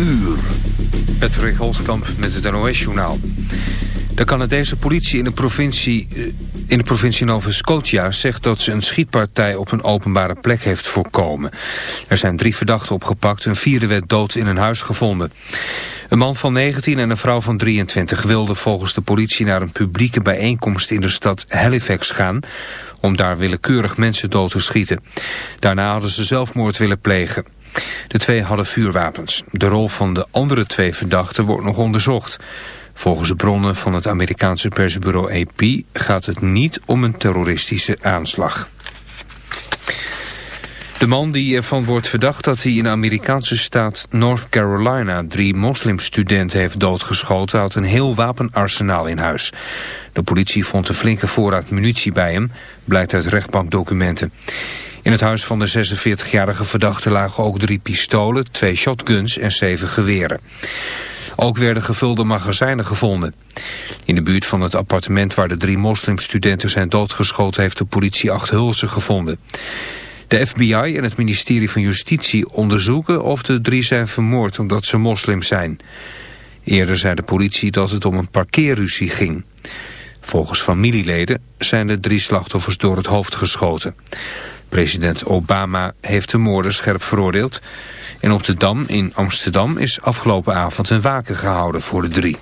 uur. Patrick Holtkamp met het NOS-journaal. De Canadese politie in de provincie, eh, in de provincie Nova Scotia zegt dat ze een schietpartij op een openbare plek heeft voorkomen. Er zijn drie verdachten opgepakt, een vierde werd dood in een huis gevonden. Een man van 19 en een vrouw van 23 wilden volgens de politie naar een publieke bijeenkomst in de stad Halifax gaan om daar willekeurig mensen dood te schieten. Daarna hadden ze zelfmoord willen plegen. De twee hadden vuurwapens. De rol van de andere twee verdachten wordt nog onderzocht. Volgens de bronnen van het Amerikaanse persbureau AP gaat het niet om een terroristische aanslag. De man die ervan wordt verdacht dat hij in de Amerikaanse staat North Carolina drie moslimstudenten heeft doodgeschoten had een heel wapenarsenaal in huis. De politie vond een flinke voorraad munitie bij hem, blijkt uit rechtbankdocumenten. In het huis van de 46-jarige verdachte lagen ook drie pistolen, twee shotguns en zeven geweren. Ook werden gevulde magazijnen gevonden. In de buurt van het appartement waar de drie moslimstudenten zijn doodgeschoten heeft de politie acht hulzen gevonden. De FBI en het ministerie van Justitie onderzoeken of de drie zijn vermoord omdat ze moslim zijn. Eerder zei de politie dat het om een parkeerruzie ging. Volgens familieleden zijn de drie slachtoffers door het hoofd geschoten. President Obama heeft de moorden scherp veroordeeld. En op de Dam in Amsterdam is afgelopen avond een waken gehouden voor de drie.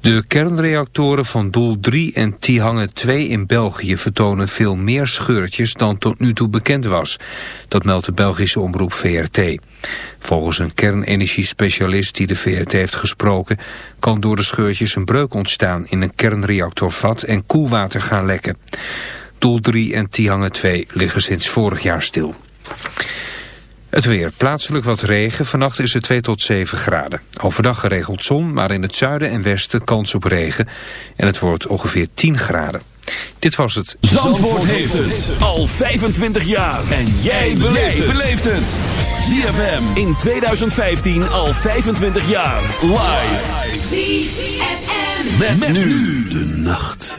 De kernreactoren van Doel 3 en Tihange 2 in België vertonen veel meer scheurtjes dan tot nu toe bekend was. Dat meldt de Belgische omroep VRT. Volgens een kernenergiespecialist die de VRT heeft gesproken... kan door de scheurtjes een breuk ontstaan in een kernreactorvat en koelwater gaan lekken. Doel 3 en Tihange 2 liggen sinds vorig jaar stil. Het weer. Plaatselijk wat regen. Vannacht is het 2 tot 7 graden. Overdag geregeld zon, maar in het zuiden en westen kans op regen. En het wordt ongeveer 10 graden. Dit was het. Zandvoort, heeft het al 25 jaar. En jij beleeft het. ZFM in 2015 al 25 jaar. Live. ZFM. Met, met nu de nacht.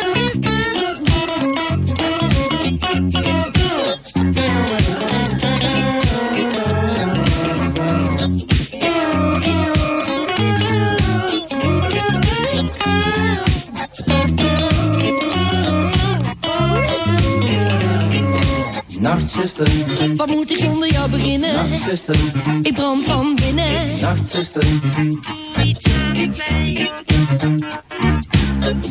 Nachtzuster, wat moet ik zonder jou beginnen? Nachtzuster, ik brand van binnen. Nachtzuster, doe iets aan de pijn.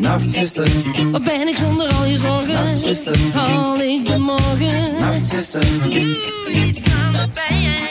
Nachtzuster, wat ben ik zonder al je zorgen? Nachtzuster, haal ik de morgen? Nachtzuster, doe iets aan de pijn.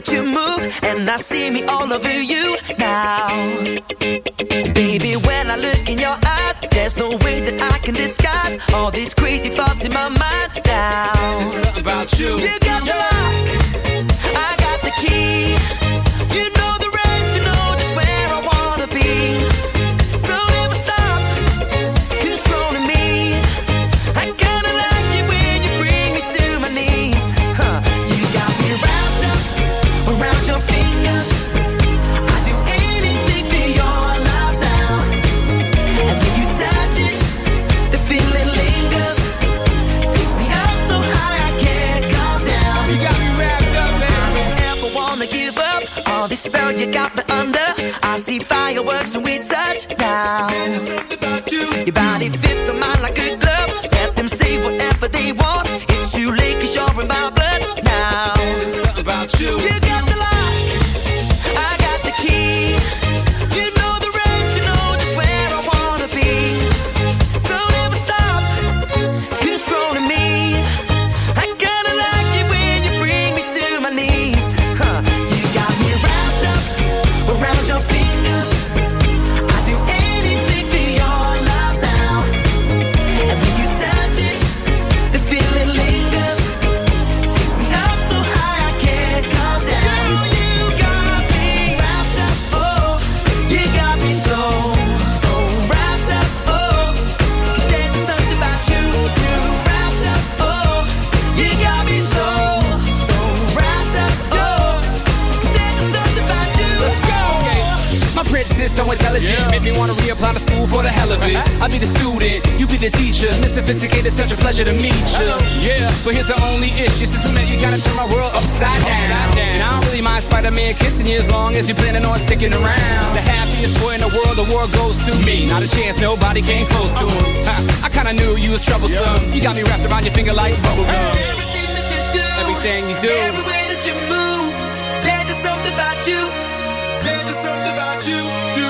that you move, and I see me all over you now. Baby, when I look in your eyes, there's no way that I can disguise all these crazy thoughts in my mind now. Just about you. You got the wrapped around your finger like bubble gum. Everything that you do, everything you do, every way that you move, there's just something about you, there's just something about you. Do.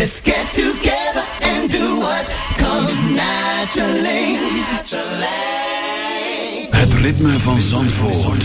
Let's get together and do what comes naturally. Het ritme van Zandvoort.